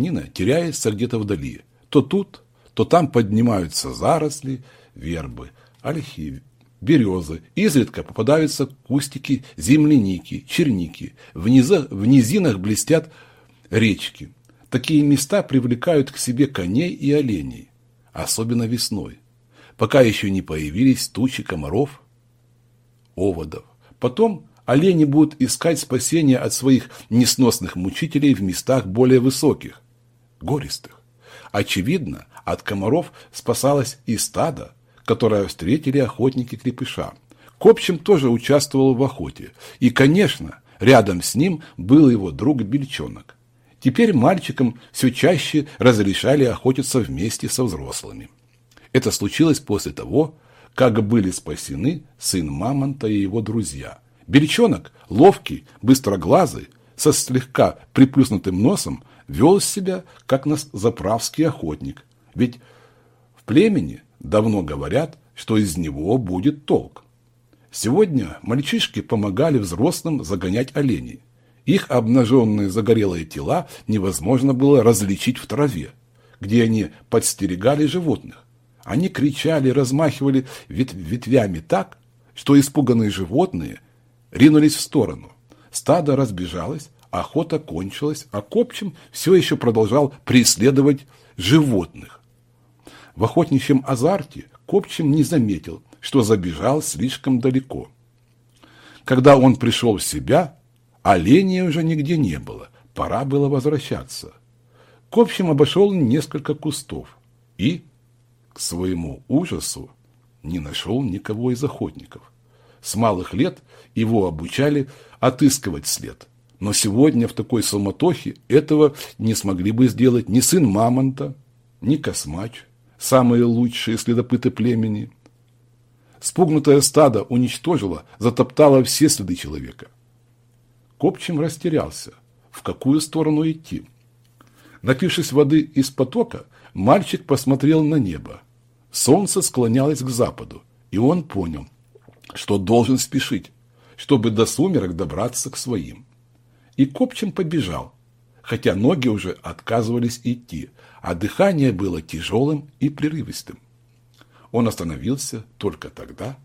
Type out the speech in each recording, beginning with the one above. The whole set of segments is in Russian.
стремнина теряется где-то вдали. То тут, то там поднимаются заросли, вербы, ольхи, березы. Изредка попадаются кустики земляники, черники. В, низа, в низинах блестят речки. Такие места привлекают к себе коней и оленей, особенно весной, пока еще не появились тучи комаров, оводов. Потом олени будут искать спасения от своих несносных мучителей в местах более высоких, гористых. Очевидно, от комаров спасалось и стадо, которое встретили охотники крепыша. Копчим тоже участвовал в охоте. И, конечно, рядом с ним был его друг Бельчонок. Теперь мальчикам все чаще разрешали охотиться вместе со взрослыми. Это случилось после того, как были спасены сын Мамонта и его друзья. Бельчонок, ловкий, быстроглазый, со слегка приплюснутым носом, вел себя, как заправский охотник. Ведь в племени давно говорят, что из него будет толк. Сегодня мальчишки помогали взрослым загонять оленей. Их обнаженные загорелые тела невозможно было различить в траве, где они подстерегали животных. Они кричали, размахивали вет ветвями так, что испуганные животные ринулись в сторону. Стадо разбежалось, охота кончилась, а Копчим все еще продолжал преследовать животных. В охотничьем азарте Копчим не заметил, что забежал слишком далеко. Когда он пришел в себя, Оленей уже нигде не было, пора было возвращаться. К общем обошел несколько кустов и, к своему ужасу, не нашел никого из охотников. С малых лет его обучали отыскивать след. Но сегодня в такой суматохе этого не смогли бы сделать ни сын Мамонта, ни Космач, самые лучшие следопыты племени. Спугнутое стадо уничтожило, затоптало все следы человека – Копчим растерялся, в какую сторону идти. Напившись воды из потока, мальчик посмотрел на небо. Солнце склонялось к западу, и он понял, что должен спешить, чтобы до сумерок добраться к своим. И Копчим побежал, хотя ноги уже отказывались идти, а дыхание было тяжелым и прерывистым. Он остановился только тогда,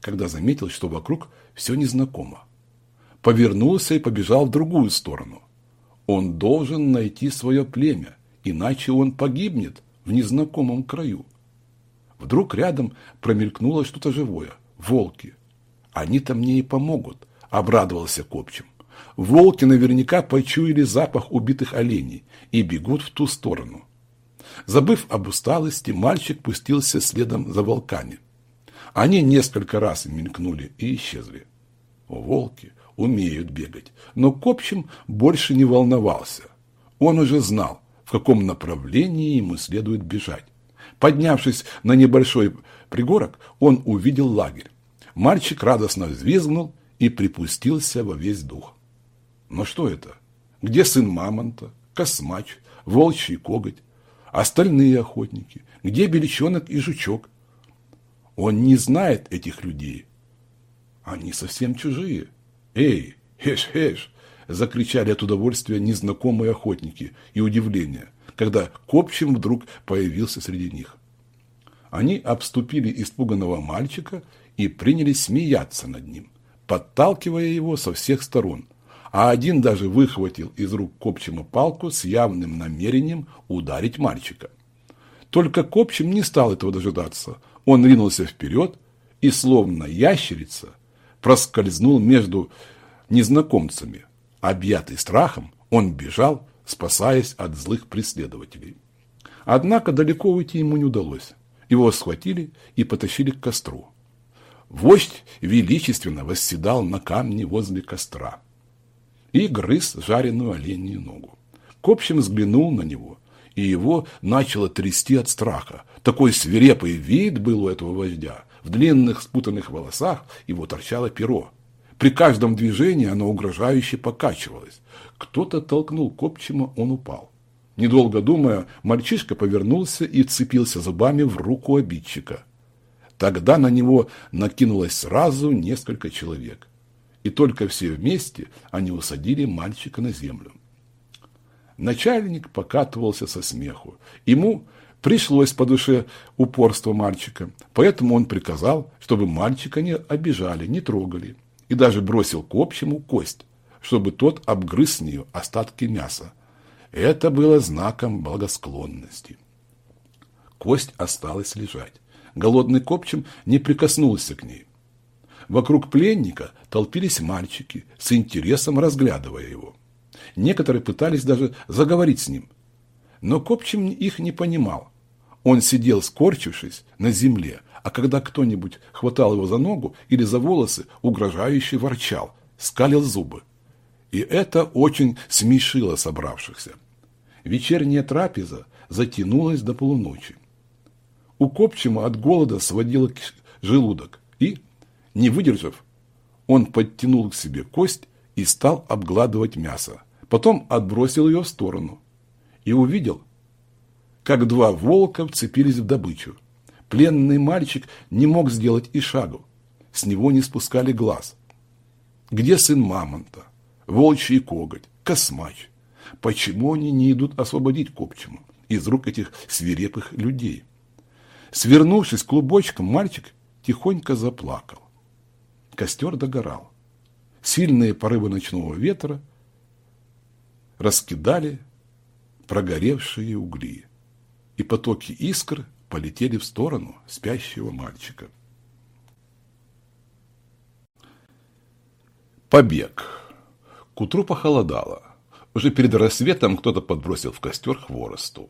когда заметил, что вокруг все незнакомо повернулся и побежал в другую сторону. Он должен найти свое племя, иначе он погибнет в незнакомом краю. Вдруг рядом промелькнуло что-то живое. Волки. Они-то мне и помогут, обрадовался Копчим. Волки наверняка почуяли запах убитых оленей и бегут в ту сторону. Забыв об усталости, мальчик пустился следом за волками. Они несколько раз мелькнули и исчезли. Волки! умеют бегать. Но Копчим больше не волновался. Он уже знал, в каком направлении ему следует бежать. Поднявшись на небольшой пригорок, он увидел лагерь. Мальчик радостно взвизгнул и припустился во весь дух. Но что это? Где сын мамонта, космач, волчий коготь, остальные охотники? Где беличонок и жучок? Он не знает этих людей. Они совсем чужие. «Эй, хеш-хеш!» – закричали от удовольствия незнакомые охотники и удивления, когда Копчим вдруг появился среди них. Они обступили испуганного мальчика и принялись смеяться над ним, подталкивая его со всех сторон, а один даже выхватил из рук Копчима палку с явным намерением ударить мальчика. Только Копчим не стал этого дожидаться. Он ринулся вперед и, словно ящерица, проскользнул между незнакомцами. Объятый страхом, он бежал, спасаясь от злых преследователей. Однако далеко уйти ему не удалось. Его схватили и потащили к костру. Вождь величественно восседал на камне возле костра и грыз жареную оленью ногу. Копчим взглянул на него, и его начало трясти от страха. Такой свирепый вид был у этого вождя, в длинных спутанных волосах его торчало перо. При каждом движении оно угрожающе покачивалось. Кто-то толкнул Копчима, он упал. Недолго думая, мальчишка повернулся и вцепился зубами в руку обидчика. Тогда на него накинулось сразу несколько человек. И только все вместе они усадили мальчика на землю. Начальник покатывался со смеху. Ему пришлось по душе упорство мальчика, поэтому он приказал, чтобы мальчика не обижали, не трогали, и даже бросил к общему кость, чтобы тот обгрыз с нее остатки мяса. Это было знаком благосклонности. Кость осталась лежать. Голодный копчим не прикоснулся к ней. Вокруг пленника толпились мальчики, с интересом разглядывая его. Некоторые пытались даже заговорить с ним. Но Копчим их не понимал. Он сидел, скорчившись на земле, а когда кто-нибудь хватал его за ногу или за волосы, угрожающе ворчал, скалил зубы. И это очень смешило собравшихся. Вечерняя трапеза затянулась до полуночи. У Копчима от голода сводило желудок, и, не выдержав, он подтянул к себе кость и стал обгладывать мясо. Потом отбросил ее в сторону и увидел, как два волка вцепились в добычу. Пленный мальчик не мог сделать и шагу. С него не спускали глаз. Где сын мамонта? Волчий коготь? Космач? Почему они не идут освободить Копчему из рук этих свирепых людей? Свернувшись клубочком, мальчик тихонько заплакал. Костер догорал. Сильные порывы ночного ветра раскидали прогоревшие угли, и потоки искр полетели в сторону спящего мальчика. Побег. К утру похолодало. Уже перед рассветом кто-то подбросил в костер хворосту.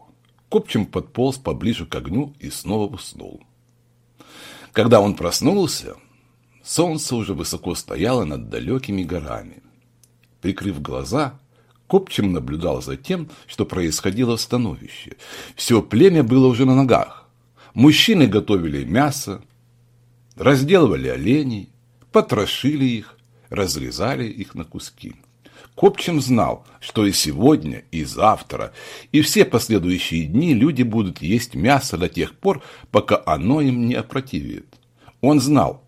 Копчим подполз поближе к огню и снова уснул. Когда он проснулся, солнце уже высоко стояло над далекими горами. Прикрыв глаза, Копчим наблюдал за тем, что происходило в становище. Все племя было уже на ногах. Мужчины готовили мясо, разделывали оленей, потрошили их, разрезали их на куски. Копчим знал, что и сегодня, и завтра, и все последующие дни люди будут есть мясо до тех пор, пока оно им не опротивит. Он знал,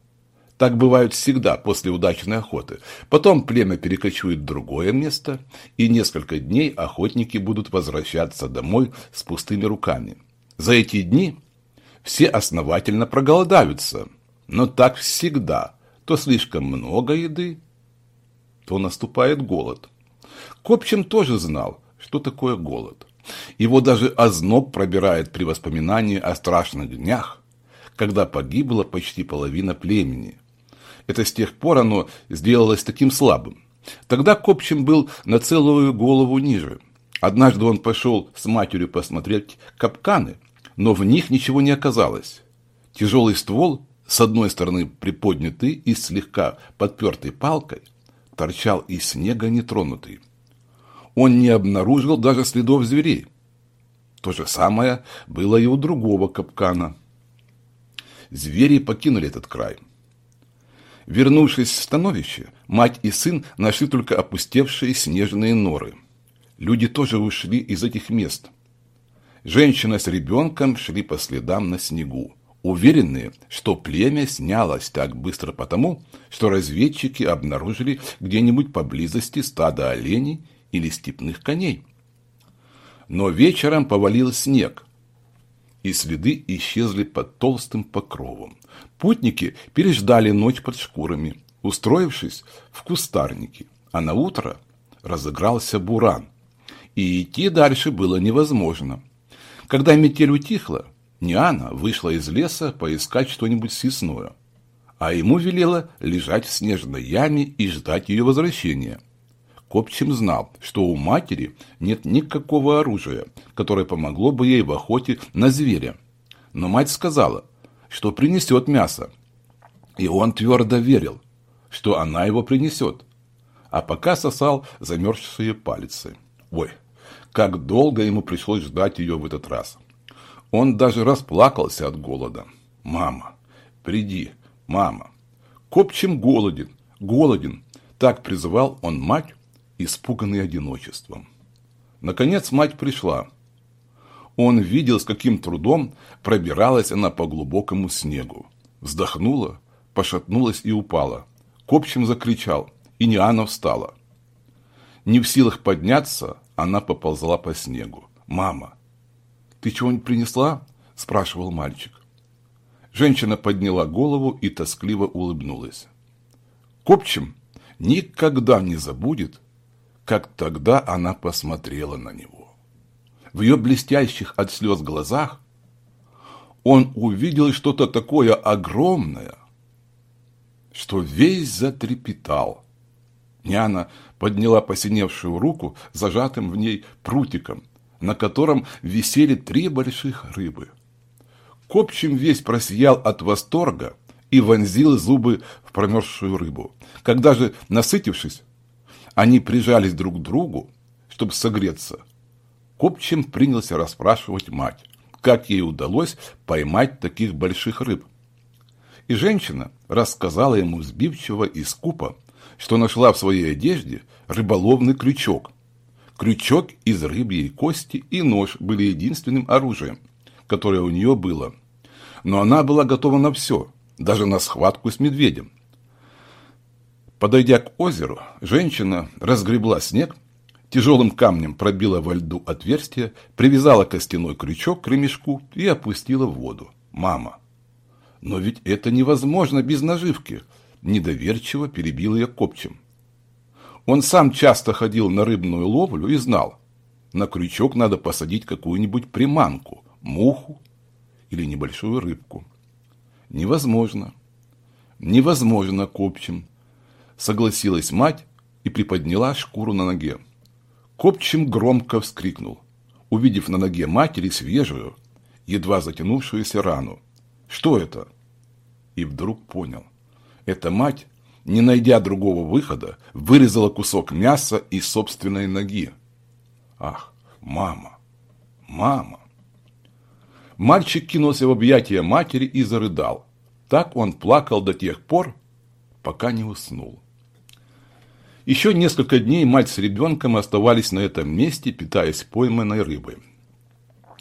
так бывает всегда после удачной охоты. Потом племя перекочует в другое место, и несколько дней охотники будут возвращаться домой с пустыми руками. За эти дни все основательно проголодаются, но так всегда. То слишком много еды, то наступает голод. Копчим тоже знал, что такое голод. Его даже озноб пробирает при воспоминании о страшных днях, когда погибла почти половина племени – это с тех пор оно сделалось таким слабым. Тогда Копчим был на целую голову ниже. Однажды он пошел с матерью посмотреть капканы, но в них ничего не оказалось. Тяжелый ствол, с одной стороны приподнятый и слегка подпертый палкой, торчал из снега нетронутый. Он не обнаружил даже следов зверей. То же самое было и у другого капкана. Звери покинули этот край. Вернувшись в становище, мать и сын нашли только опустевшие снежные норы. Люди тоже ушли из этих мест. Женщина с ребенком шли по следам на снегу, уверенные, что племя снялось так быстро потому, что разведчики обнаружили где-нибудь поблизости стадо оленей или степных коней. Но вечером повалил снег, и следы исчезли под толстым покровом. Путники переждали ночь под шкурами, устроившись в кустарнике, а на утро разыгрался буран, и идти дальше было невозможно. Когда метель утихла, Ниана вышла из леса поискать что-нибудь съестное, а ему велела лежать в снежной яме и ждать ее возвращения. Копчим знал, что у матери нет никакого оружия, которое помогло бы ей в охоте на зверя. Но мать сказала, что принесет мясо. И он твердо верил, что она его принесет. А пока сосал замерзшие пальцы. Ой, как долго ему пришлось ждать ее в этот раз. Он даже расплакался от голода. «Мама, приди, мама!» Копчим голоден, голоден. Так призывал он мать, испуганный одиночеством. Наконец мать пришла. Он видел, с каким трудом пробиралась она по глубокому снегу. Вздохнула, пошатнулась и упала. Копчим закричал, и Ниана встала. Не в силах подняться, она поползла по снегу. «Мама, ты чего-нибудь принесла?» – спрашивал мальчик. Женщина подняла голову и тоскливо улыбнулась. Копчим никогда не забудет, как тогда она посмотрела на него. В ее блестящих от слез глазах он увидел что-то такое огромное, что весь затрепетал. Няна подняла посиневшую руку, зажатым в ней прутиком, на котором висели три больших рыбы. Копчим весь просиял от восторга и вонзил зубы в промерзшую рыбу. Когда же, насытившись, они прижались друг к другу, чтобы согреться, Копчим принялся расспрашивать мать, как ей удалось поймать таких больших рыб. И женщина рассказала ему сбивчиво и скупо, что нашла в своей одежде рыболовный крючок. Крючок из рыбьей кости и нож были единственным оружием, которое у нее было. Но она была готова на все, даже на схватку с медведем. Подойдя к озеру, женщина разгребла снег, тяжелым камнем пробила во льду отверстие, привязала костяной крючок к ремешку и опустила в воду. Мама. Но ведь это невозможно без наживки, недоверчиво перебил ее копчем. Он сам часто ходил на рыбную ловлю и знал, на крючок надо посадить какую-нибудь приманку, муху или небольшую рыбку. Невозможно. Невозможно, Копчим. Согласилась мать и приподняла шкуру на ноге. Копчим громко вскрикнул, увидев на ноге матери свежую, едва затянувшуюся рану. Что это? И вдруг понял. Эта мать, не найдя другого выхода, вырезала кусок мяса из собственной ноги. Ах, мама, мама! Мальчик кинулся в объятия матери и зарыдал. Так он плакал до тех пор, пока не уснул. Еще несколько дней мать с ребенком оставались на этом месте, питаясь пойманной рыбой.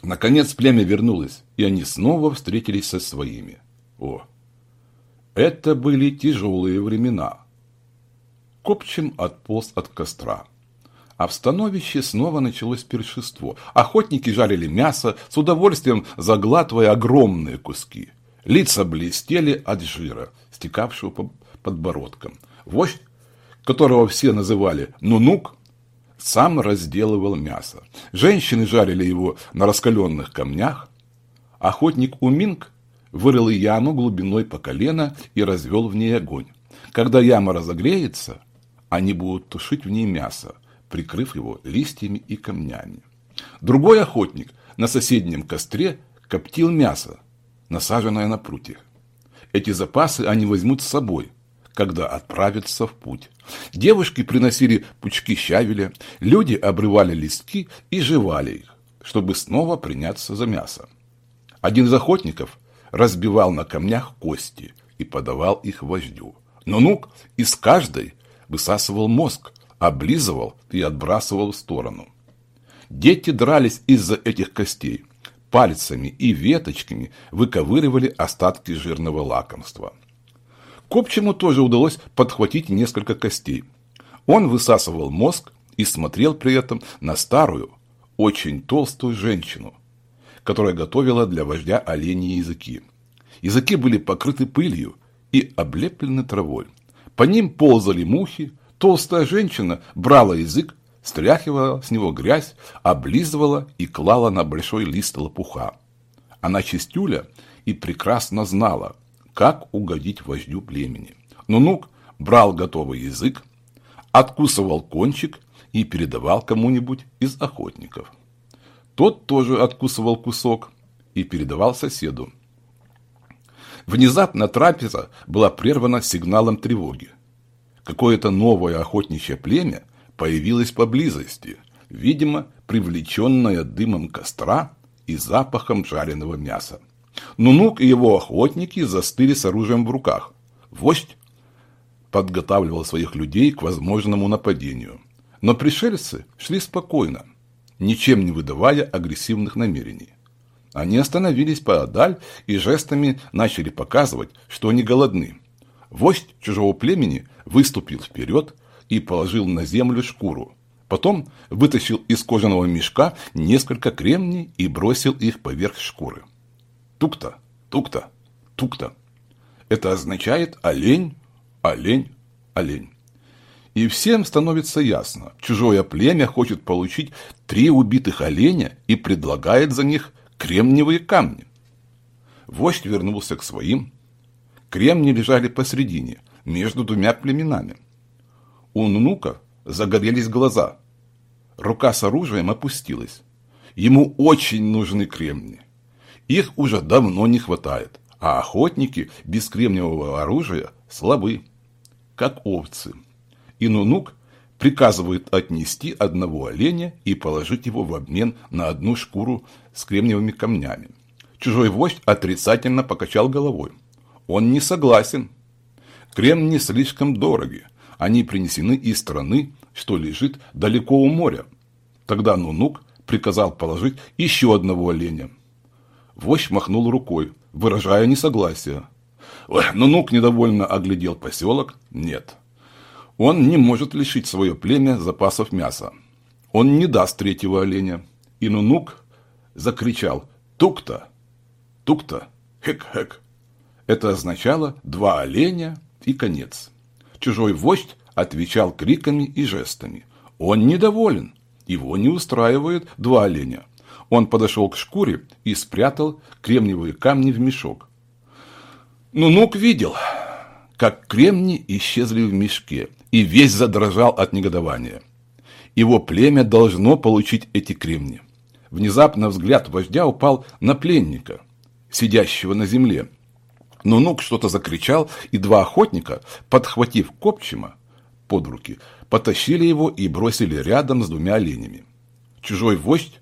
Наконец племя вернулось, и они снова встретились со своими. О, это были тяжелые времена. Копчим отполз от костра. А в становище снова началось пиршество. Охотники жарили мясо, с удовольствием заглатывая огромные куски. Лица блестели от жира, стекавшего по подбородкам. Вождь, которого все называли Нунук, сам разделывал мясо. Женщины жарили его на раскаленных камнях. Охотник Уминг вырыл яму глубиной по колено и развел в ней огонь. Когда яма разогреется, они будут тушить в ней мясо, прикрыв его листьями и камнями. Другой охотник на соседнем костре коптил мясо, насаженное на прутьях. Эти запасы они возьмут с собой, когда отправятся в путь. Девушки приносили пучки щавеля, люди обрывали листки и жевали их, чтобы снова приняться за мясо. Один из охотников разбивал на камнях кости и подавал их вождю. Но Нук из каждой высасывал мозг, облизывал и отбрасывал в сторону. Дети дрались из-за этих костей. Пальцами и веточками выковыривали остатки жирного лакомства. Копчему тоже удалось подхватить несколько костей. Он высасывал мозг и смотрел при этом на старую, очень толстую женщину, которая готовила для вождя оленьи языки. Языки были покрыты пылью и облеплены травой. По ним ползали мухи, Толстая женщина брала язык, стряхивала с него грязь, облизывала и клала на большой лист лопуха. Она чистюля и прекрасно знала, как угодить вождю племени. Нунук брал готовый язык, откусывал кончик и передавал кому-нибудь из охотников. Тот тоже откусывал кусок и передавал соседу. Внезапно трапеза была прервана сигналом тревоги. Какое-то новое охотничье племя появилось поблизости, видимо, привлеченное дымом костра и запахом жареного мяса. Нунук и его охотники застыли с оружием в руках. Вождь подготавливал своих людей к возможному нападению. Но пришельцы шли спокойно, ничем не выдавая агрессивных намерений. Они остановились поодаль и жестами начали показывать, что они голодны. Вождь чужого племени выступил вперед и положил на землю шкуру, Потом вытащил из кожаного мешка несколько кремний и бросил их поверх шкуры. Тук-то, тук-то, тук-то. Это означает олень, олень, олень. И всем становится ясно, чужое племя хочет получить три убитых оленя и предлагает за них кремниевые камни. Вождь вернулся к своим. Кремни лежали посредине, между двумя племенами. У Нунука загорелись глаза. Рука с оружием опустилась. Ему очень нужны кремни. Их уже давно не хватает, а охотники без кремниевого оружия слабы, как овцы и Нунук приказывает отнести одного оленя и положить его в обмен на одну шкуру с кремниевыми камнями. Чужой вождь отрицательно покачал головой. Он не согласен. Кремни слишком дороги. Они принесены из страны, что лежит далеко у моря. Тогда Нунук приказал положить еще одного оленя. Вождь махнул рукой, выражая несогласие. Нунук недовольно оглядел поселок. Нет, он не может лишить свое племя запасов мяса. Он не даст третьего оленя. И Нунук закричал «Тук-то! Тук-то! Хек-хек!» Это означало два оленя и конец. Чужой вождь отвечал криками и жестами. Он недоволен. Его не устраивает два оленя. Он подошел к шкуре и спрятал кремниевые камни в мешок. Нунук видел, как кремни исчезли в мешке, и весь задрожал от негодования. Его племя должно получить эти кремни. Внезапно взгляд вождя упал на пленника, сидящего на земле. Но Нук что-то закричал, и два охотника, подхватив Копчима под руки, потащили его и бросили рядом с двумя оленями. Чужой вождь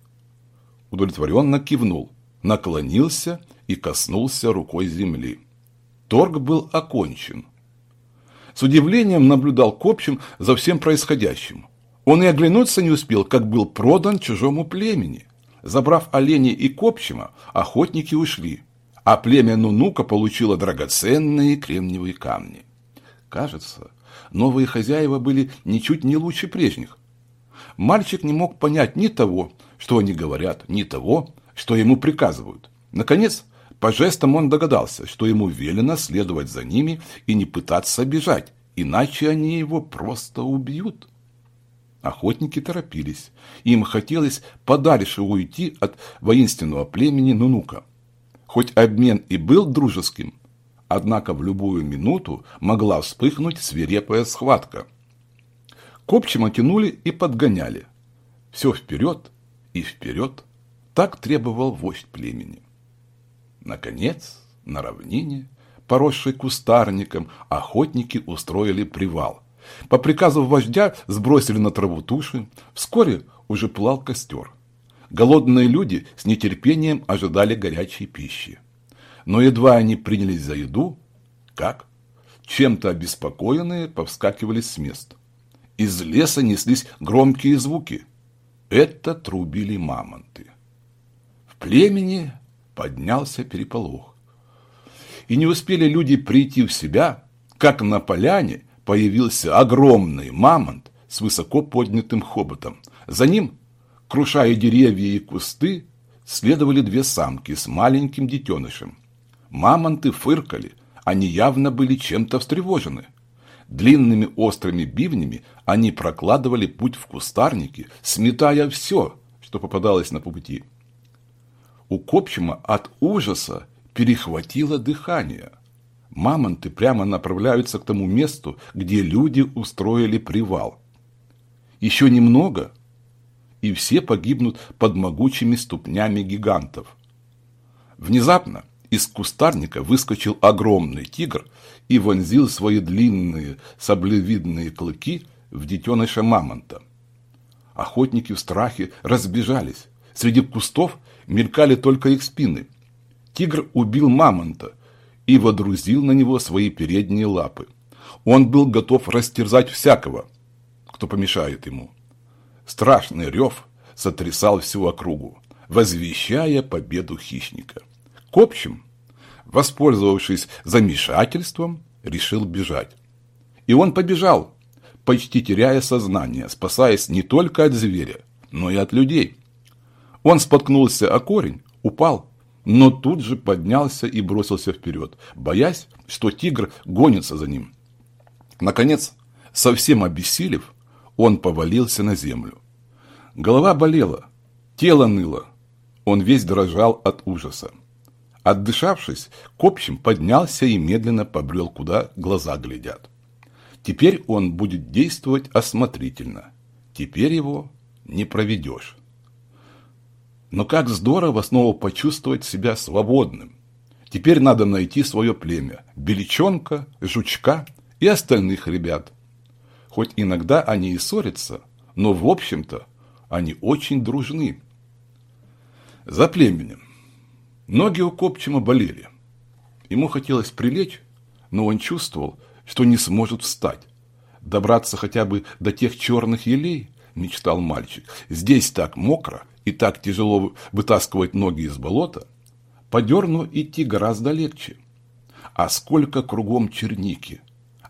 удовлетворенно кивнул, наклонился и коснулся рукой земли. Торг был окончен. С удивлением наблюдал Копчим за всем происходящим. Он и оглянуться не успел, как был продан чужому племени. Забрав оленей и Копчима, охотники ушли, а племя Нунука получило драгоценные кремниевые камни. Кажется, новые хозяева были ничуть не лучше прежних. Мальчик не мог понять ни того, что они говорят, ни того, что ему приказывают. Наконец, по жестам он догадался, что ему велено следовать за ними и не пытаться бежать, иначе они его просто убьют. Охотники торопились. Им хотелось подальше уйти от воинственного племени Нунука. Хоть обмен и был дружеским, однако в любую минуту могла вспыхнуть свирепая схватка. Копчима тянули и подгоняли. Все вперед и вперед. Так требовал вождь племени. Наконец, на равнине, поросшей кустарником, охотники устроили привал. По приказу вождя сбросили на траву туши. Вскоре уже плал костер. Голодные люди с нетерпением ожидали горячей пищи. Но едва они принялись за еду, как? Чем-то обеспокоенные повскакивали с мест. Из леса неслись громкие звуки. Это трубили мамонты. В племени поднялся переполох. И не успели люди прийти в себя, как на поляне появился огромный мамонт с высоко поднятым хоботом. За ним, крушая деревья и кусты, следовали две самки с маленьким детенышем. Мамонты фыркали, они явно были чем-то встревожены. Длинными острыми бивнями они прокладывали путь в кустарнике, сметая все, что попадалось на пути. У Копчима от ужаса перехватило дыхание. Мамонты прямо направляются к тому месту, где люди устроили привал. Еще немного, и все погибнут под могучими ступнями гигантов. Внезапно из кустарника выскочил огромный тигр и вонзил свои длинные саблевидные клыки в детеныша мамонта. Охотники в страхе разбежались. Среди кустов мелькали только их спины. Тигр убил мамонта и водрузил на него свои передние лапы. Он был готов растерзать всякого, кто помешает ему. Страшный рев сотрясал всю округу, возвещая победу хищника. К общем, воспользовавшись замешательством, решил бежать. И он побежал, почти теряя сознание, спасаясь не только от зверя, но и от людей. Он споткнулся о корень, упал, но тут же поднялся и бросился вперед, боясь, что тигр гонится за ним. Наконец, совсем обессилев, он повалился на землю. Голова болела, тело ныло, он весь дрожал от ужаса. Отдышавшись, Копчим поднялся и медленно побрел, куда глаза глядят. Теперь он будет действовать осмотрительно. Теперь его не проведешь. Но как здорово снова почувствовать себя свободным. Теперь надо найти свое племя. Беличонка, Жучка и остальных ребят. Хоть иногда они и ссорятся, но в общем-то они очень дружны. За племенем. Ноги у Копчима болели. Ему хотелось прилечь, но он чувствовал, что не сможет встать. Добраться хотя бы до тех черных елей, мечтал мальчик. Здесь так мокро и так тяжело вытаскивать ноги из болота. По дерну идти гораздо легче. А сколько кругом черники.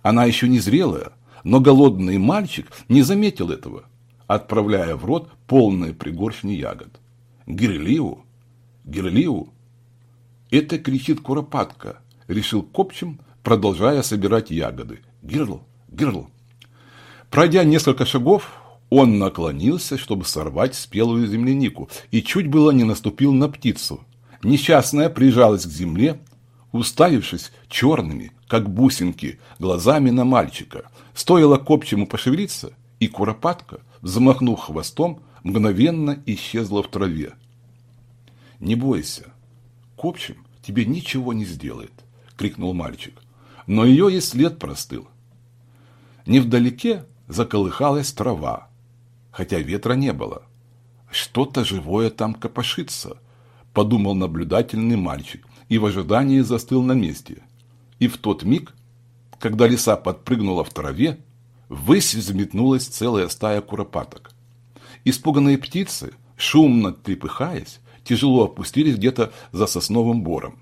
Она еще не зрелая, но голодный мальчик не заметил этого, отправляя в рот полные пригоршни ягод. Гирливу, Гирливу. Это кричит Куропатка, решил Копчим, продолжая собирать ягоды. Гирл, гирл. Пройдя несколько шагов, он наклонился, чтобы сорвать спелую землянику, и чуть было не наступил на птицу. Несчастная прижалась к земле, уставившись черными, как бусинки, глазами на мальчика. Стоило копчему пошевелиться, и куропатка, взмахнув хвостом, мгновенно исчезла в траве. «Не бойся, копчим тебе ничего не сделает», — крикнул мальчик. Но ее и след простыл. Невдалеке заколыхалась трава, хотя ветра не было. Что-то живое там копошится, подумал наблюдательный мальчик и в ожидании застыл на месте. И в тот миг, когда лиса подпрыгнула в траве, ввысь взметнулась целая стая куропаток. Испуганные птицы, шумно трепыхаясь, тяжело опустились где-то за сосновым бором.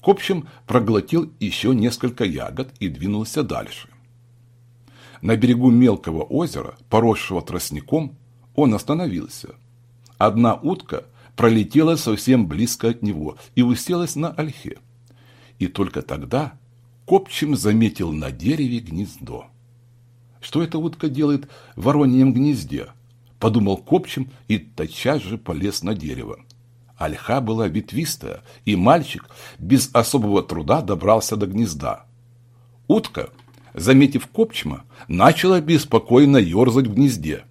Копчим проглотил еще несколько ягод и двинулся дальше. На берегу мелкого озера, поросшего тростником, он остановился. Одна утка пролетела совсем близко от него и уселась на ольхе. И только тогда Копчим заметил на дереве гнездо. Что эта утка делает в вороньем гнезде? Подумал Копчим и тотчас же полез на дерево. Ольха была ветвистая, и мальчик без особого труда добрался до гнезда. Утка, заметив Копчима, начала беспокойно ерзать в гнезде,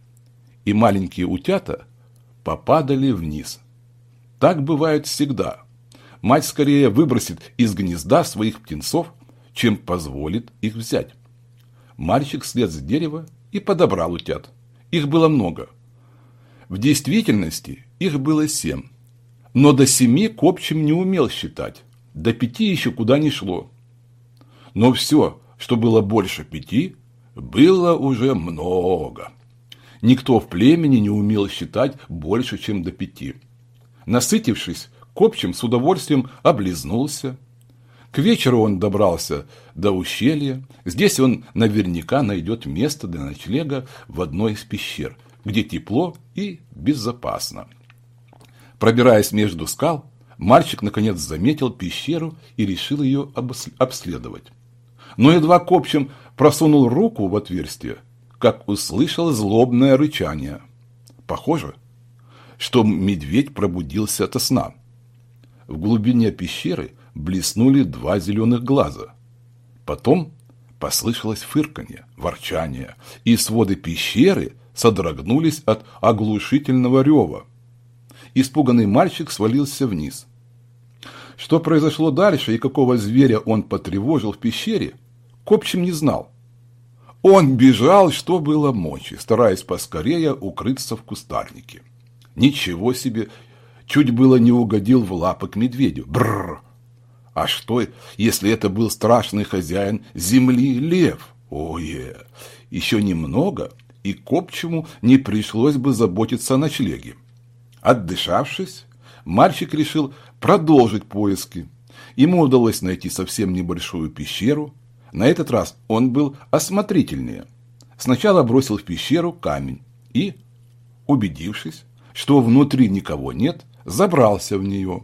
и маленькие утята попадали вниз. Так бывает всегда. Мать скорее выбросит из гнезда своих птенцов, чем позволит их взять. Мальчик слез с дерева и подобрал утят. Их было много. В действительности их было семь. Но до семи Копчим не умел считать. До пяти еще куда ни шло. Но все, что было больше пяти, было уже много. Никто в племени не умел считать больше, чем до пяти. Насытившись, Копчим с удовольствием облизнулся. К вечеру он добрался до ущелья. Здесь он наверняка найдет место для ночлега в одной из пещер, где тепло и безопасно. Пробираясь между скал, мальчик наконец заметил пещеру и решил ее обследовать. Но едва Копчим просунул руку в отверстие, как услышал злобное рычание. Похоже, что медведь пробудился ото сна. В глубине пещеры блеснули два зеленых глаза. Потом послышалось фырканье, ворчание, и своды пещеры содрогнулись от оглушительного рева. Испуганный мальчик свалился вниз. Что произошло дальше и какого зверя он потревожил в пещере, Копчим не знал. Он бежал, что было мочи, стараясь поскорее укрыться в кустарнике. Ничего себе, чуть было не угодил в лапы к медведю. Бррр! А что, если это был страшный хозяин земли лев? Ое! Еще немного, и Копчему не пришлось бы заботиться о ночлеге. Отдышавшись, мальчик решил продолжить поиски. Ему удалось найти совсем небольшую пещеру. На этот раз он был осмотрительнее. сначала бросил в пещеру камень и, убедившись, что внутри никого нет, забрался в нее.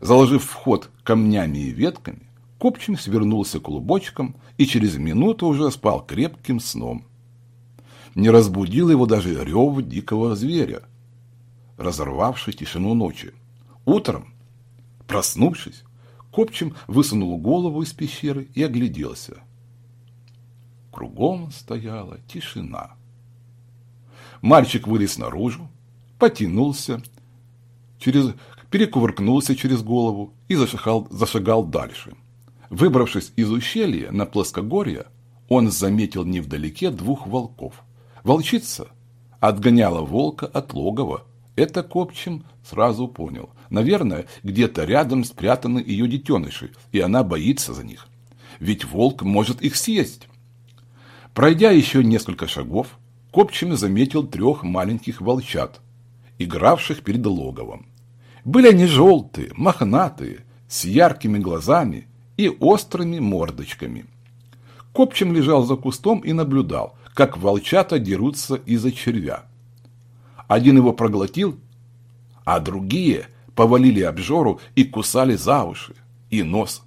Заложив вход камнями и ветками, Копчин свернулся клубочком и через минуту уже спал крепким сном. Не разбудил его даже рев дикого зверя, разорвавший тишину ночи. Утром, проснувшись, Копчим высунул голову из пещеры и огляделся. Кругом стояла тишина. Мальчик вылез наружу, потянулся, через, перекувыркнулся через голову и зашагал, зашагал дальше. Выбравшись из ущелья на плоскогорье, он заметил невдалеке двух волков. Волчица отгоняла волка от логова. Это Копчим сразу понял. Наверное, где-то рядом спрятаны ее детеныши, и она боится за них. Ведь волк может их съесть. Пройдя еще несколько шагов, Копчим заметил трех маленьких волчат, игравших перед логовом. Были они желтые, мохнатые, с яркими глазами и острыми мордочками. Копчим лежал за кустом и наблюдал, как волчата дерутся из-за червя. Один его проглотил, а другие повалили обжору и кусали за уши и нос.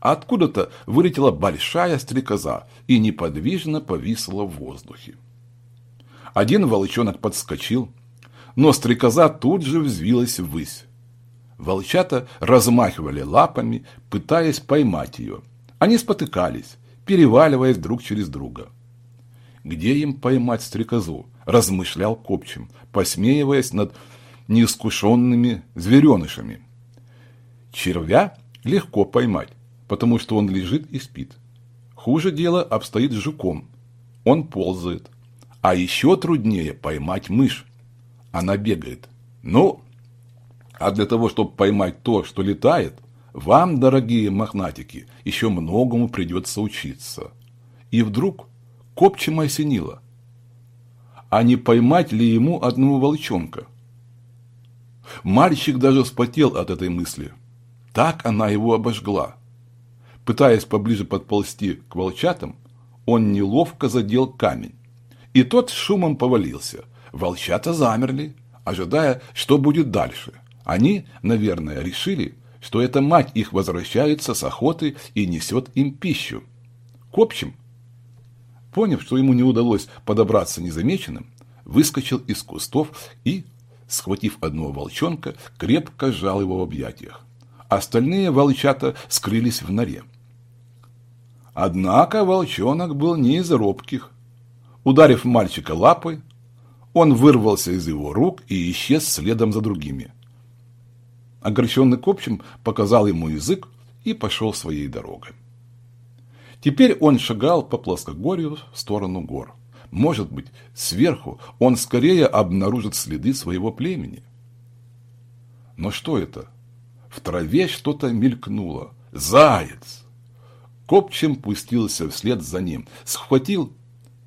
Откуда-то вылетела большая стрекоза и неподвижно повисла в воздухе. Один волчонок подскочил, но стрекоза тут же взвилась ввысь. Волчата размахивали лапами, пытаясь поймать ее. Они спотыкались, переваливаясь друг через друга. Где им поймать стрекозу? Размышлял Копчим, посмеиваясь над неискушенными зверенышами. Червя легко поймать, потому что он лежит и спит. Хуже дело обстоит с жуком. Он ползает. А еще труднее поймать мышь. Она бегает. Ну, а для того, чтобы поймать то, что летает, вам, дорогие мохнатики, еще многому придется учиться. И вдруг копчимо осенило. А не поймать ли ему одного волчонка? Мальчик даже вспотел от этой мысли. Так она его обожгла. Пытаясь поближе подползти к волчатам, он неловко задел камень. И тот шумом повалился. Волчата замерли, ожидая, что будет дальше – они, наверное, решили, что эта мать их возвращается с охоты и несет им пищу. К общем, поняв, что ему не удалось подобраться незамеченным, выскочил из кустов и, схватив одного волчонка, крепко сжал его в объятиях. Остальные волчата скрылись в норе. Однако волчонок был не из робких. Ударив мальчика лапой, он вырвался из его рук и исчез следом за другими. Огорченный Копчим показал ему язык и пошел своей дорогой. Теперь он шагал по плоскогорью в сторону гор. Может быть, сверху он скорее обнаружит следы своего племени. Но что это? В траве что-то мелькнуло. Заяц! Копчим пустился вслед за ним, схватил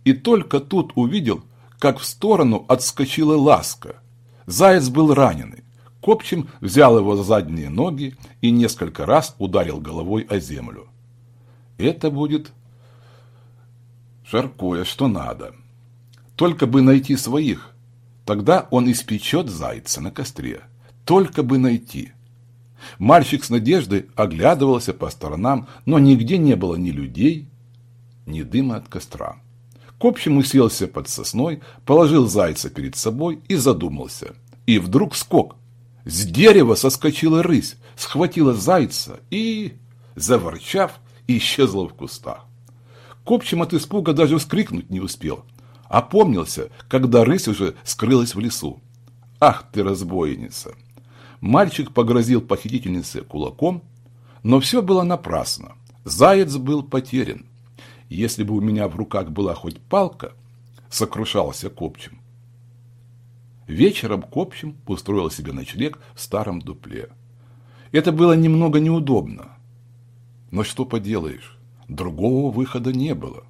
и только тут увидел, как в сторону отскочила ласка. Заяц был раненый. Копчим взял его за задние ноги и несколько раз ударил головой о землю. Это будет жаркое, что надо. Только бы найти своих, тогда он испечет зайца на костре. Только бы найти. Мальчик с надеждой оглядывался по сторонам, но нигде не было ни людей, ни дыма от костра. Копчим уселся под сосной, положил зайца перед собой и задумался. И вдруг скок. С дерева соскочила рысь, схватила зайца и, заворчав, исчезла в кустах. Копчим от испуга даже вскрикнуть не успел. Опомнился, когда рысь уже скрылась в лесу. «Ах ты, разбойница!» Мальчик погрозил похитительнице кулаком, но все было напрасно. Заяц был потерян. Если бы у меня в руках была хоть палка, сокрушался Копчим, Вечером Копчим устроил себе ночлег в старом дупле. Это было немного неудобно. Но что поделаешь, другого выхода не было.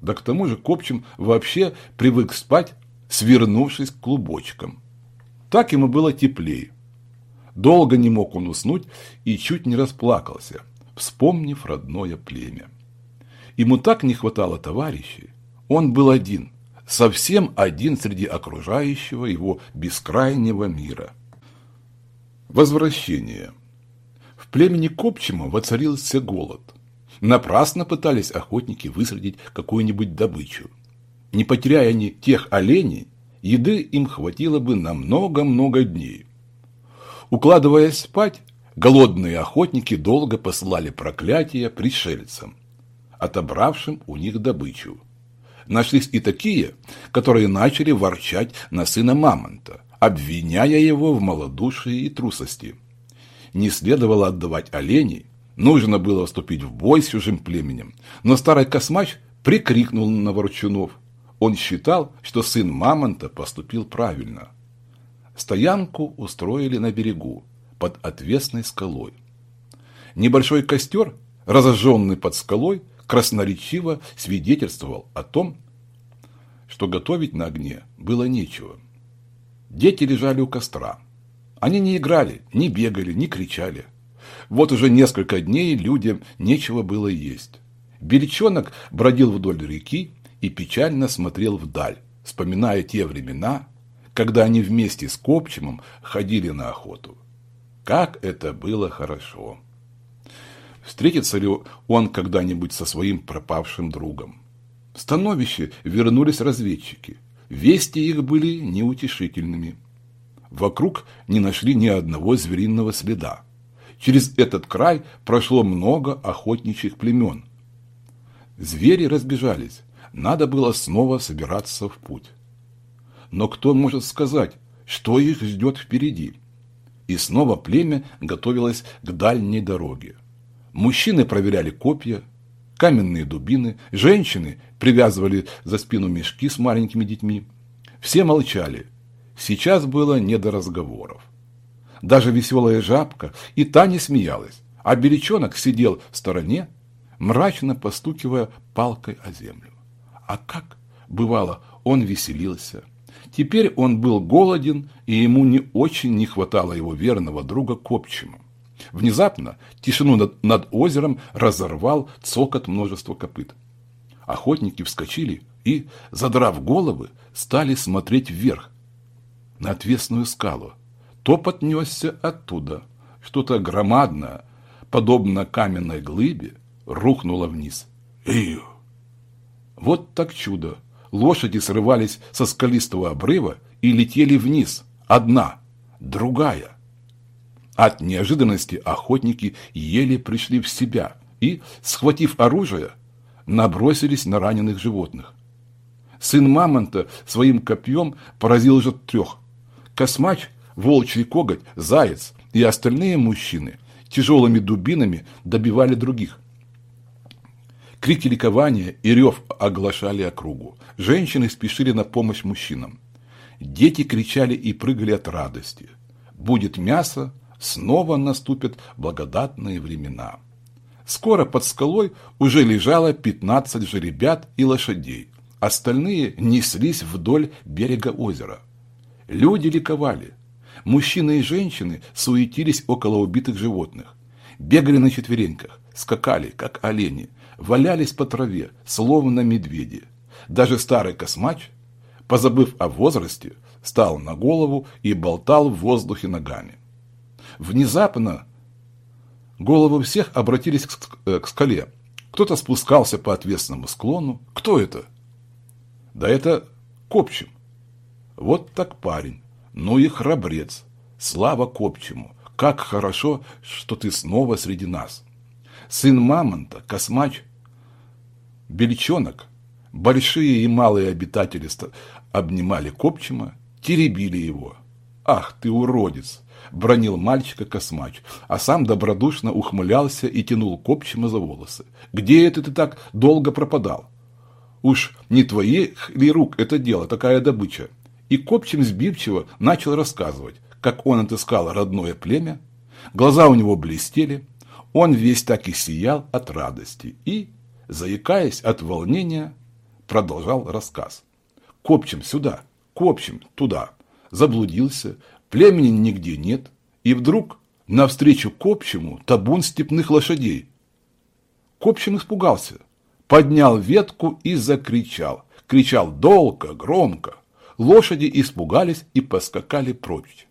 Да к тому же Копчим вообще привык спать, свернувшись клубочком. Так ему было теплее. Долго не мог он уснуть и чуть не расплакался, вспомнив родное племя. Ему так не хватало товарищей, Он был один, совсем один среди окружающего его бескрайнего мира. Возвращение. Племени Копчима воцарился голод. Напрасно пытались охотники высадить какую-нибудь добычу. Не потеряя они тех оленей, еды им хватило бы на много-много дней. Укладываясь спать, голодные охотники долго посылали проклятия пришельцам, отобравшим у них добычу. Нашлись и такие, которые начали ворчать на сына Мамонта, обвиняя его в малодушии и трусости. Не следовало отдавать оленей, нужно было вступить в бой с чужим племенем, но старый космач прикрикнул на ворчунов. Он считал, что сын Мамонта поступил правильно. Стоянку устроили на берегу, под отвесной скалой. Небольшой костер, разожженный под скалой, красноречиво свидетельствовал о том, что готовить на огне было нечего. Дети лежали у костра. Они не играли, не бегали, не кричали. Вот уже несколько дней людям нечего было есть. Бельчонок бродил вдоль реки и печально смотрел вдаль, вспоминая те времена, когда они вместе с Копчимом ходили на охоту. Как это было хорошо! Встретится ли он когда-нибудь со своим пропавшим другом? В становище вернулись разведчики. Вести их были неутешительными. Вокруг не нашли ни одного звериного следа. Через этот край прошло много охотничьих племен. Звери разбежались. Надо было снова собираться в путь. Но кто может сказать, что их ждет впереди? И снова племя готовилось к дальней дороге. Мужчины проверяли копья, каменные дубины, женщины привязывали за спину мешки с маленькими детьми. Все молчали. Сейчас было не до разговоров. Даже веселая жабка и та не смеялась, а беличонок сидел в стороне, мрачно постукивая палкой о землю. А как, бывало, он веселился – Теперь он был голоден, и ему не очень не хватало его верного друга Копчима. Внезапно тишину над, над озером разорвал цокот множества копыт. Охотники вскочили и, задрав головы, стали смотреть вверх, на отвесную скалу. Топот несся оттуда. Что-то громадное, подобно каменной глыбе, рухнуло вниз. Ию! Вот так чудо! лошади срывались со скалистого обрыва и летели вниз. Одна, другая. От неожиданности охотники еле пришли в себя и, схватив оружие, набросились на раненых животных. Сын Мамонта своим копьем поразил уже трех. Космач, волчий коготь, заяц и остальные мужчины тяжелыми дубинами добивали других – Крики ликования и рев оглашали округу. Женщины спешили на помощь мужчинам. Дети кричали и прыгали от радости. Будет мясо, снова наступят благодатные времена. Скоро под скалой уже лежало 15 жеребят и лошадей. Остальные неслись вдоль берега озера. Люди ликовали. Мужчины и женщины суетились около убитых животных. Бегали на четвереньках, скакали, как олени, валялись по траве, словно медведи. Даже старый космач, позабыв о возрасте, стал на голову и болтал в воздухе ногами. Внезапно головы всех обратились к, э, к скале. Кто-то спускался по отвесному склону. Кто это? Да это Копчим. Вот так парень. Ну и храбрец. Слава Копчему. Как хорошо, что ты снова среди нас. Сын Мамонта, Космач, Бельчонок, большие и малые обитатели обнимали Копчима, теребили его. «Ах ты, уродец!» – бронил мальчика Космач, а сам добродушно ухмылялся и тянул Копчима за волосы. «Где это ты так долго пропадал? Уж не твоих ли рук это дело, такая добыча?» И Копчим сбивчиво начал рассказывать, как он отыскал родное племя, глаза у него блестели, он весь так и сиял от радости и заикаясь от волнения, продолжал рассказ. Копчим сюда, копчим туда. Заблудился, племени нигде нет. И вдруг навстречу копчему табун степных лошадей. Копчим испугался, поднял ветку и закричал. кричал долго, громко. Лошади испугались и поскакали прочь.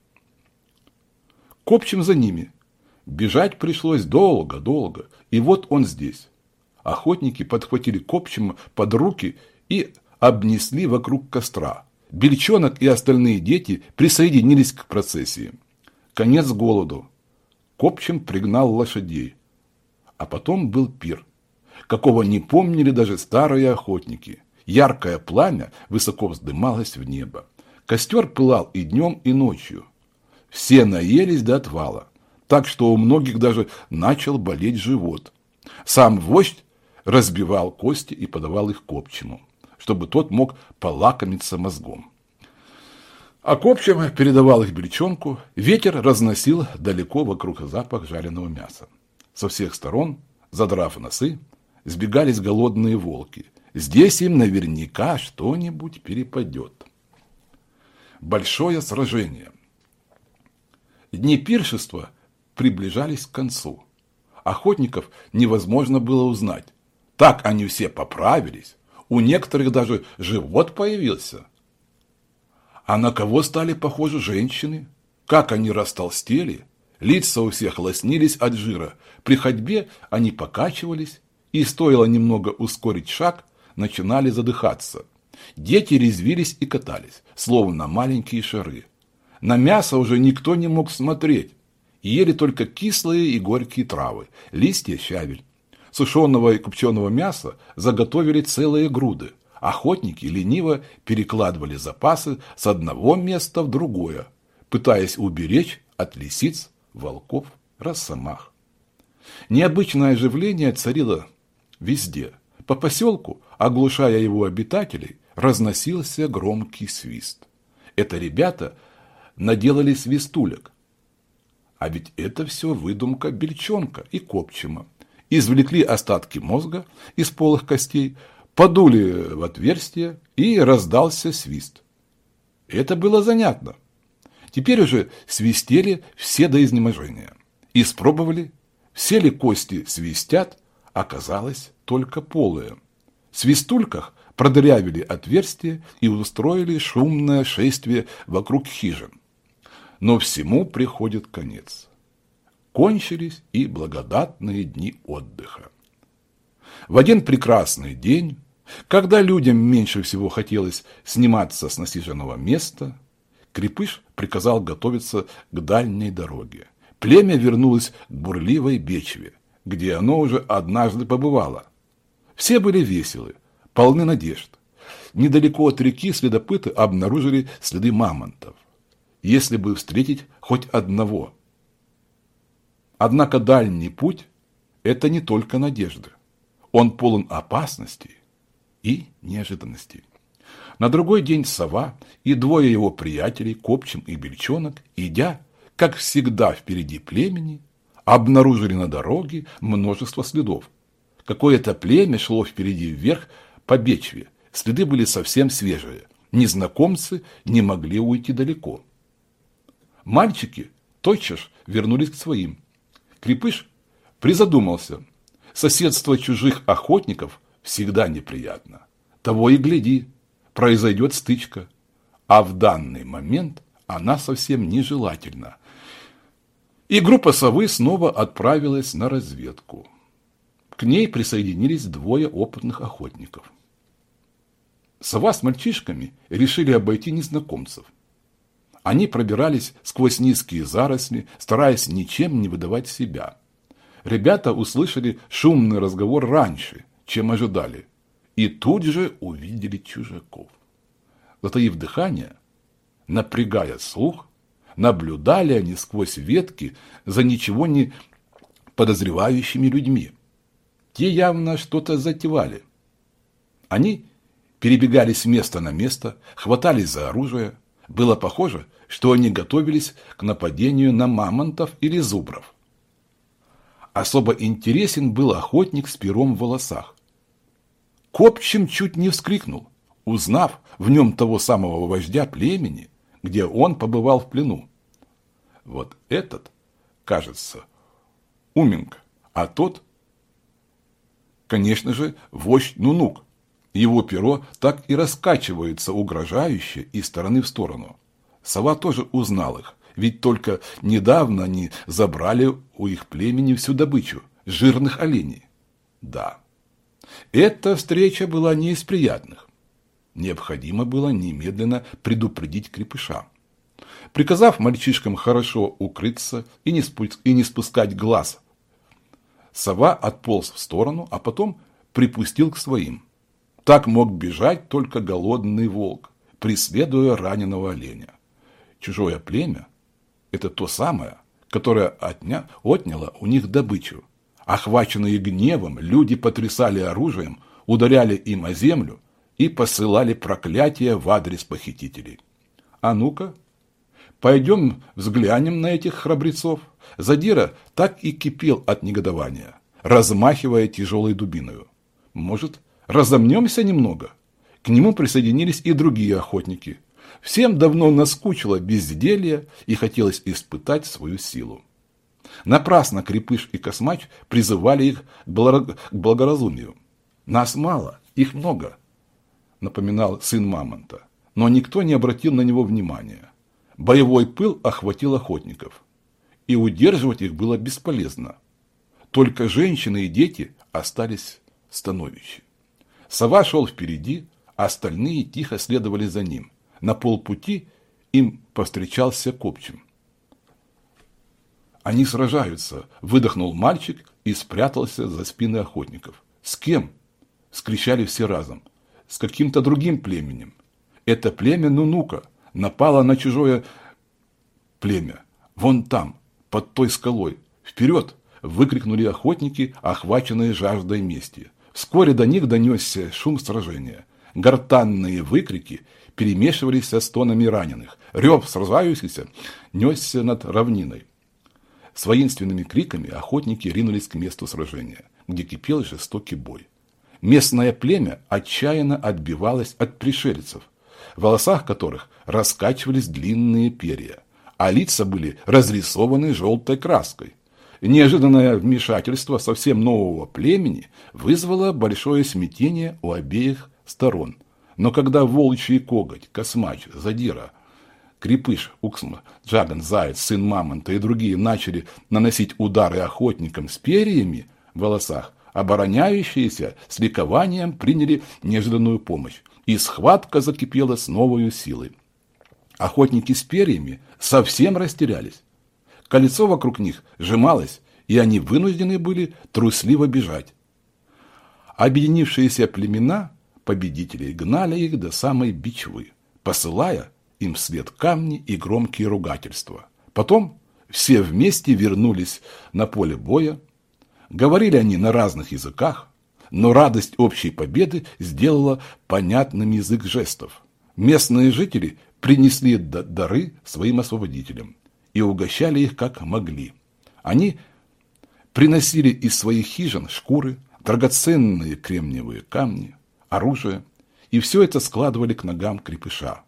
Копчим за ними. Бежать пришлось долго-долго, и вот он здесь. Охотники подхватили Копчима под руки и обнесли вокруг костра. Бельчонок и остальные дети присоединились к процессии. Конец голоду. Копчим пригнал лошадей. А потом был пир, какого не помнили даже старые охотники. Яркое пламя высоко вздымалось в небо. Костер пылал и днем, и ночью. Все наелись до отвала, так что у многих даже начал болеть живот. Сам вождь разбивал кости и подавал их копчему, чтобы тот мог полакомиться мозгом. А копчим передавал их бельчонку, ветер разносил далеко вокруг запах жареного мяса. Со всех сторон, задрав носы, сбегались голодные волки – Здесь им наверняка что-нибудь перепадет. Большое сражение. Дни пиршества приближались к концу. Охотников невозможно было узнать. Так они все поправились. У некоторых даже живот появился. А на кого стали похожи женщины? Как они растолстели? Лица у всех лоснились от жира. При ходьбе они покачивались, и стоило немного ускорить шаг, начинали задыхаться. Дети резвились и катались, словно маленькие шары. На мясо уже никто не мог смотреть. Ели только кислые и горькие травы, листья щавель. Сушеного и копченого мяса заготовили целые груды. Охотники лениво перекладывали запасы с одного места в другое, пытаясь уберечь от лисиц, волков, росомах. Необычное оживление царило везде. По поселку оглушая его обитателей, разносился громкий свист. Это ребята наделали свистулек. А ведь это все выдумка Бельчонка и Копчима. Извлекли остатки мозга из полых костей, подули в отверстие и раздался свист. Это было занятно. Теперь уже свистели все до изнеможения. Испробовали, все ли кости свистят, оказалось только полые свистульках продырявили отверстие и устроили шумное шествие вокруг хижин. Но всему приходит конец. Кончились и благодатные дни отдыха. В один прекрасный день, когда людям меньше всего хотелось сниматься с насиженного места, Крепыш приказал готовиться к дальней дороге. Племя вернулось к бурливой Бечве, где оно уже однажды побывало – все были веселы, полны надежд. Недалеко от реки следопыты обнаружили следы мамонтов. Если бы встретить хоть одного. Однако дальний путь – это не только надежды. Он полон опасностей и неожиданностей. На другой день сова и двое его приятелей, Копчим и Бельчонок, идя, как всегда впереди племени, обнаружили на дороге множество следов, Какое-то племя шло впереди вверх по Бечве. Следы были совсем свежие. Незнакомцы не могли уйти далеко. Мальчики тотчас вернулись к своим. Крепыш призадумался. Соседство чужих охотников всегда неприятно. Того и гляди, произойдет стычка. А в данный момент она совсем нежелательна. И группа совы снова отправилась на разведку. К ней присоединились двое опытных охотников. Сова с мальчишками решили обойти незнакомцев. Они пробирались сквозь низкие заросли, стараясь ничем не выдавать себя. Ребята услышали шумный разговор раньше, чем ожидали, и тут же увидели чужаков. Затаив дыхание, напрягая слух, наблюдали они сквозь ветки за ничего не подозревающими людьми. Те явно что-то затевали. Они перебегали с места на место, хватались за оружие. Было похоже, что они готовились к нападению на мамонтов или зубров. Особо интересен был охотник с пером в волосах. Копчим чуть не вскрикнул, узнав в нем того самого вождя племени, где он побывал в плену. Вот этот, кажется, Уменька, а тот конечно же, вождь Нунук, Его перо так и раскачивается угрожающе из стороны в сторону. Сова тоже узнал их, ведь только недавно они забрали у их племени всю добычу – жирных оленей. Да, эта встреча была не из приятных. Необходимо было немедленно предупредить крепыша. Приказав мальчишкам хорошо укрыться и не, и не спускать глаз, сова отполз в сторону, а потом припустил к своим. Так мог бежать только голодный волк, преследуя раненого оленя. Чужое племя – это то самое, которое отня... отняло у них добычу. Охваченные гневом, люди потрясали оружием, ударяли им о землю и посылали проклятия в адрес похитителей. А ну-ка, пойдем взглянем на этих храбрецов. Задира так и кипел от негодования, размахивая тяжелой дубиною. Может, разомнемся немного? К нему присоединились и другие охотники. Всем давно наскучило безделье и хотелось испытать свою силу. Напрасно Крепыш и Космач призывали их к благоразумию. «Нас мало, их много», – напоминал сын Мамонта. Но никто не обратил на него внимания. Боевой пыл охватил охотников. И удерживать их было бесполезно. Только женщины и дети остались становищи. Сова шел впереди, а остальные тихо следовали за ним. На полпути им повстречался Копчим. Они сражаются, выдохнул мальчик и спрятался за спины охотников. С кем? Скричали все разом. С каким-то другим племенем. Это племя Нунука напало на чужое племя. Вон там, под той скалой. Вперед! Выкрикнули охотники, охваченные жаждой мести. Вскоре до них донесся шум сражения. Гортанные выкрики перемешивались со стонами раненых. Рев сражающихся несся над равниной. С воинственными криками охотники ринулись к месту сражения, где кипел жестокий бой. Местное племя отчаянно отбивалось от пришельцев, в волосах которых раскачивались длинные перья, а лица были разрисованы желтой краской. Неожиданное вмешательство совсем нового племени вызвало большое смятение у обеих сторон. Но когда волчий коготь, космач, задира Крепыш, Уксма, Джаган, Заяц, сын Мамонта и другие начали наносить удары охотникам с перьями в волосах, обороняющиеся с ликованием приняли неожиданную помощь, и схватка закипела с новой силой. Охотники с перьями совсем растерялись. Кольцо вокруг них сжималось, и они вынуждены были трусливо бежать. Объединившиеся племена победителей гнали их до самой бичвы, посылая им вслед камни и громкие ругательства. Потом все вместе вернулись на поле боя. Говорили они на разных языках, но радость общей победы сделала понятным язык жестов. Местные жители принесли дары своим освободителям и угощали их как могли. Они приносили из своих хижин шкуры, драгоценные кремниевые камни, оружие, и все это складывали к ногам крепыша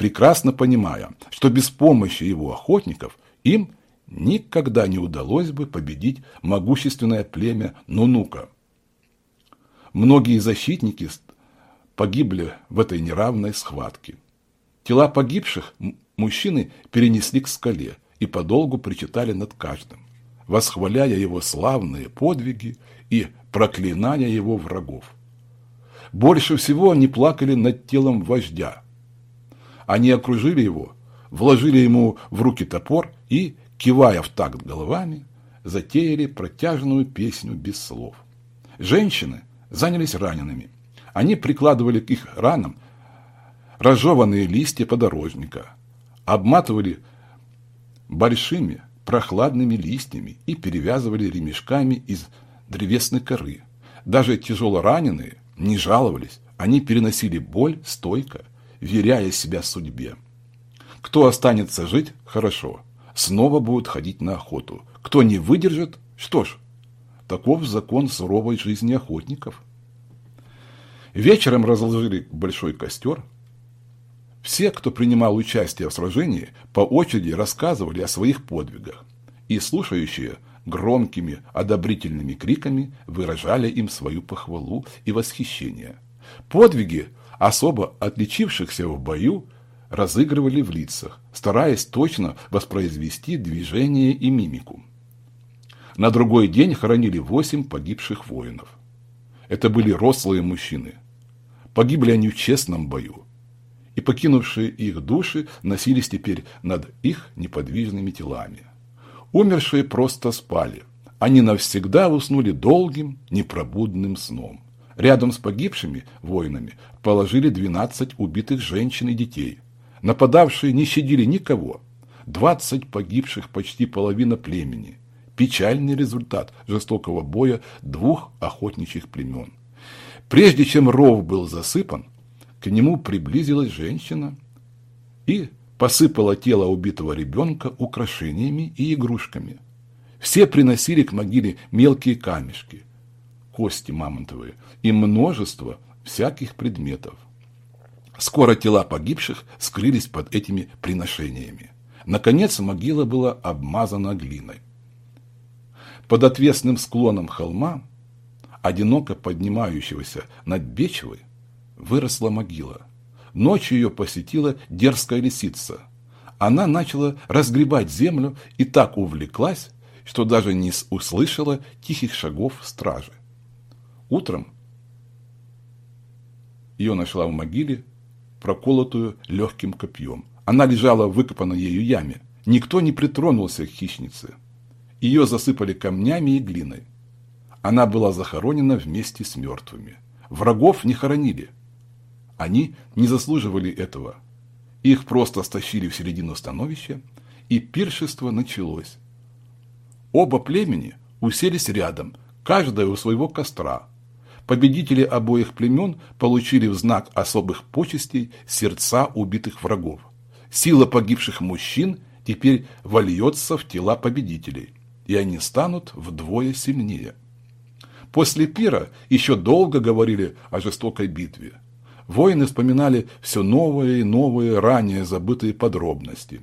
прекрасно понимая, что без помощи его охотников им никогда не удалось бы победить могущественное племя Нунука. Многие защитники погибли в этой неравной схватке. Тела погибших мужчины перенесли к скале и подолгу причитали над каждым, восхваляя его славные подвиги и проклиная его врагов. Больше всего они плакали над телом вождя, они окружили его, вложили ему в руки топор и, кивая в такт головами, затеяли протяжную песню без слов. Женщины занялись ранеными. Они прикладывали к их ранам разжеванные листья подорожника, обматывали большими прохладными листьями и перевязывали ремешками из древесной коры. Даже тяжело раненые не жаловались, они переносили боль стойко веряя себя судьбе. Кто останется жить – хорошо, снова будет ходить на охоту. Кто не выдержит – что ж, таков закон суровой жизни охотников. Вечером разложили большой костер. Все, кто принимал участие в сражении, по очереди рассказывали о своих подвигах, и слушающие громкими одобрительными криками выражали им свою похвалу и восхищение – Подвиги особо отличившихся в бою разыгрывали в лицах, стараясь точно воспроизвести движение и мимику. На другой день хоронили восемь погибших воинов. Это были рослые мужчины. Погибли они в честном бою. И покинувшие их души носились теперь над их неподвижными телами. Умершие просто спали. Они навсегда уснули долгим, непробудным сном. Рядом с погибшими воинами положили 12 убитых женщин и детей. Нападавшие не щадили никого. 20 погибших почти половина племени. Печальный результат жестокого боя двух охотничьих племен. Прежде чем ров был засыпан, к нему приблизилась женщина и посыпала тело убитого ребенка украшениями и игрушками. Все приносили к могиле мелкие камешки, кости мамонтовые и множество всяких предметов. Скоро тела погибших скрылись под этими приношениями. Наконец могила была обмазана глиной. Под отвесным склоном холма, одиноко поднимающегося над Бечевой, выросла могила. Ночью ее посетила дерзкая лисица. Она начала разгребать землю и так увлеклась, что даже не услышала тихих шагов стражи. Утром ее нашла в могиле, проколотую легким копьем. Она лежала в выкопанной ею яме. Никто не притронулся к хищнице. Ее засыпали камнями и глиной. Она была захоронена вместе с мертвыми. Врагов не хоронили. Они не заслуживали этого. Их просто стащили в середину становища, и пиршество началось. Оба племени уселись рядом, каждое у своего костра. Победители обоих племен получили в знак особых почестей сердца убитых врагов. Сила погибших мужчин теперь вольется в тела победителей и они станут вдвое сильнее. После пира еще долго говорили о жестокой битве. Воины вспоминали все новые и новые ранее забытые подробности.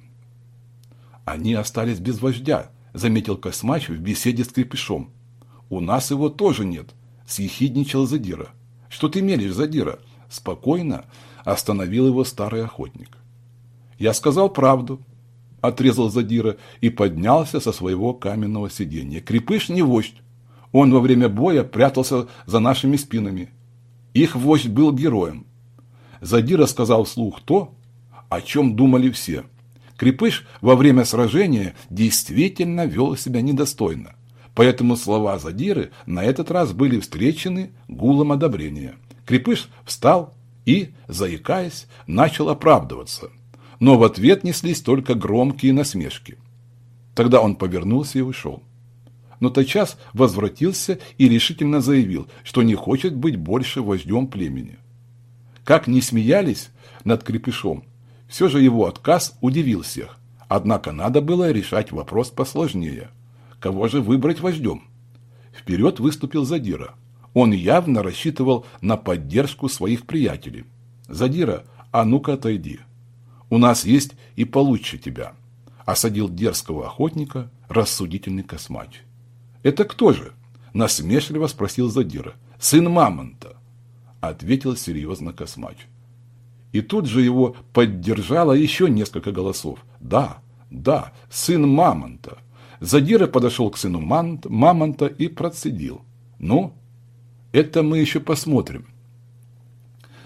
«Они остались без вождя», – заметил Космач в беседе с крепышом. «У нас его тоже нет», – съехидничал Задира. «Что ты мелешь, Задира?» – спокойно остановил его старый охотник. «Я сказал правду», – отрезал Задира и поднялся со своего каменного сиденья. «Крепыш не вождь. Он во время боя прятался за нашими спинами. Их вождь был героем». Задира сказал вслух то, о чем думали все. Крепыш во время сражения действительно вел себя недостойно. Поэтому слова Задиры на этот раз были встречены гулом одобрения. Крепыш встал и, заикаясь, начал оправдываться – но в ответ неслись только громкие насмешки. Тогда он повернулся и ушел. Но тотчас возвратился и решительно заявил, что не хочет быть больше вождем племени. Как ни смеялись над крепышом, все же его отказ удивил всех. Однако надо было решать вопрос посложнее. Кого же выбрать вождем? Вперед выступил Задира. Он явно рассчитывал на поддержку своих приятелей. «Задира, а ну-ка отойди. У нас есть и получше тебя», – осадил дерзкого охотника рассудительный космач. «Это кто же?» – насмешливо спросил Задира. «Сын Мамонта», – ответил серьезно космач. И тут же его поддержало еще несколько голосов. «Да, да, сын Мамонта». Задира подошел к сыну Мамонта и процедил. «Ну, это мы еще посмотрим».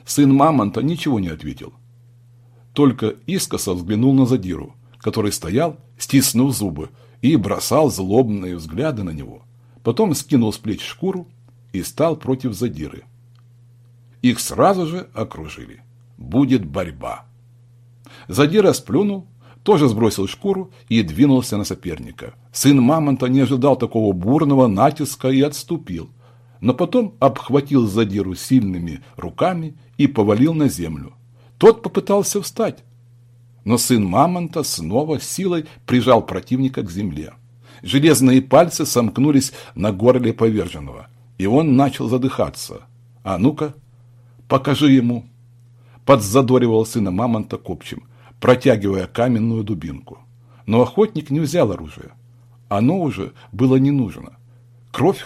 Сын Мамонта ничего не ответил только искоса взглянул на Задиру, который стоял, стиснув зубы, и бросал злобные взгляды на него. Потом скинул с плеч шкуру и стал против Задиры. Их сразу же окружили. Будет борьба. Задира сплюнул, тоже сбросил шкуру и двинулся на соперника. Сын Мамонта не ожидал такого бурного натиска и отступил, но потом обхватил Задиру сильными руками и повалил на землю. Тот попытался встать, но сын Мамонта снова силой прижал противника к земле. Железные пальцы сомкнулись на горле поверженного, и он начал задыхаться. «А ну-ка, покажи ему!» Подзадоривал сына Мамонта копчим, протягивая каменную дубинку. Но охотник не взял оружие. Оно уже было не нужно. Кровь